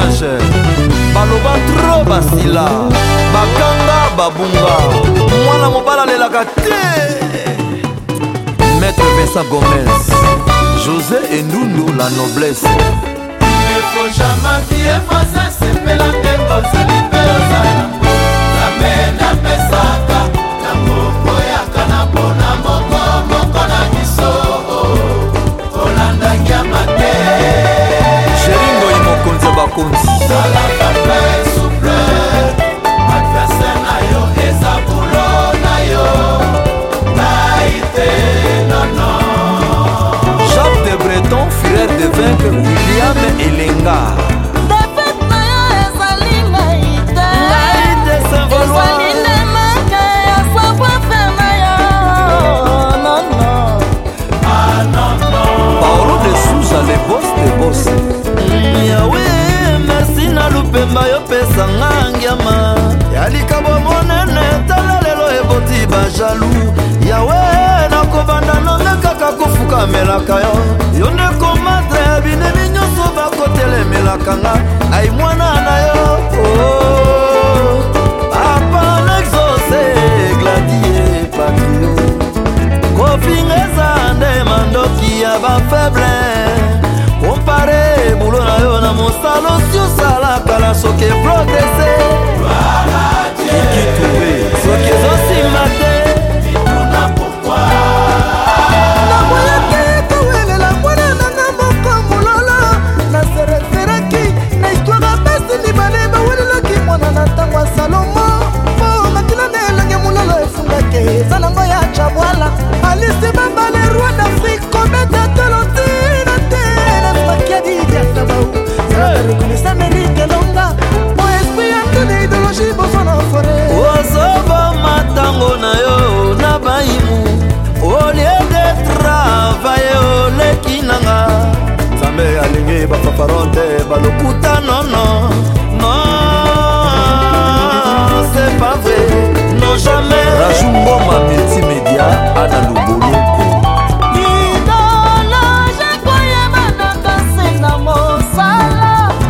ménage baloba tro basila bakanga babunga mwana mobala alelaka te maître vincent gomez josé endundu la noblesse efojamaki efoza sepela ndengo zali mpe ozala 故事。nayokelaka yo yo nde komatre ya binemi nyonso bakotelemelaka nga ai mwana na yo papa oh, nexose gladie patrio kofinga eza nde mandoki ya bafeble kompare bulo na yo na mosalo si osalaka na soki progrese parole te balokuta nono non c'est pas vrai non jamais rajungoma multimédia ana luboloko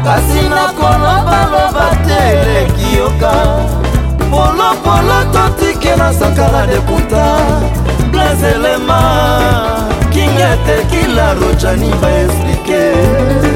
kasi nakolobaloba te eleki yoka polopolo totikela sakala deputa blazelema kingetekila rojani baesplike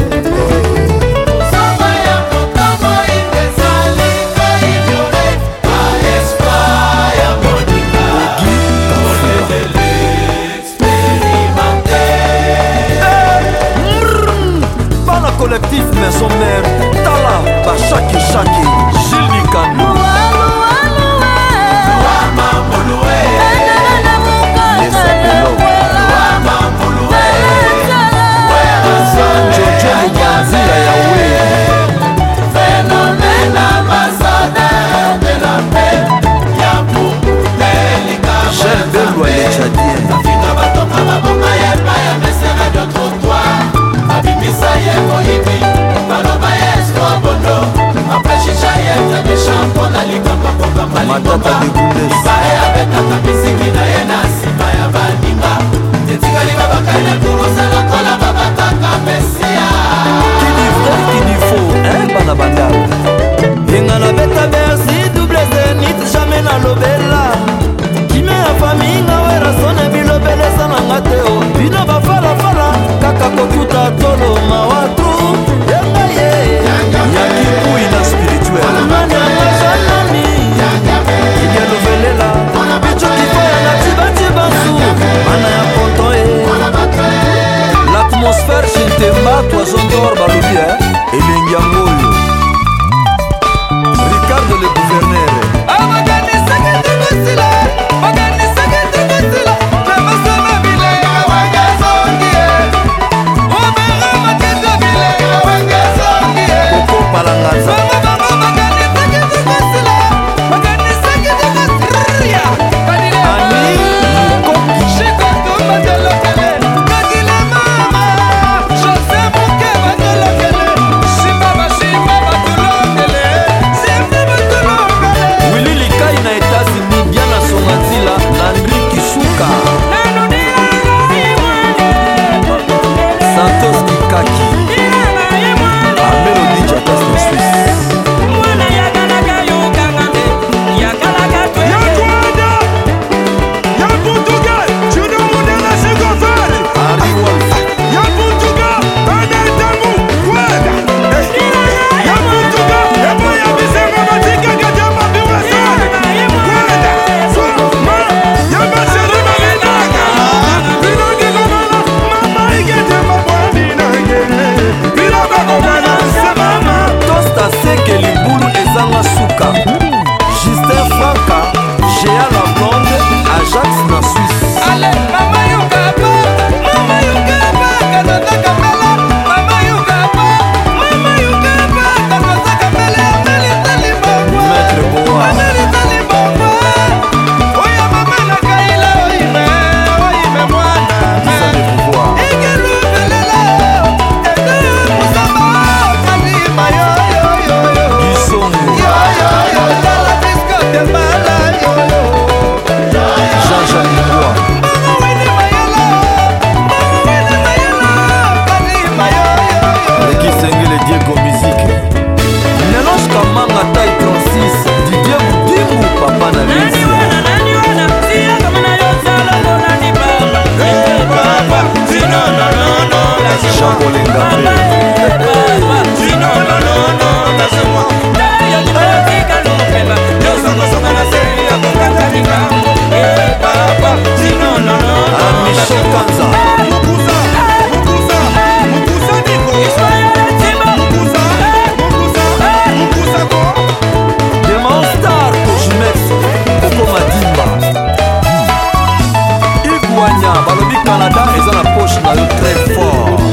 kanya balobi canada eza na poche na yo très fort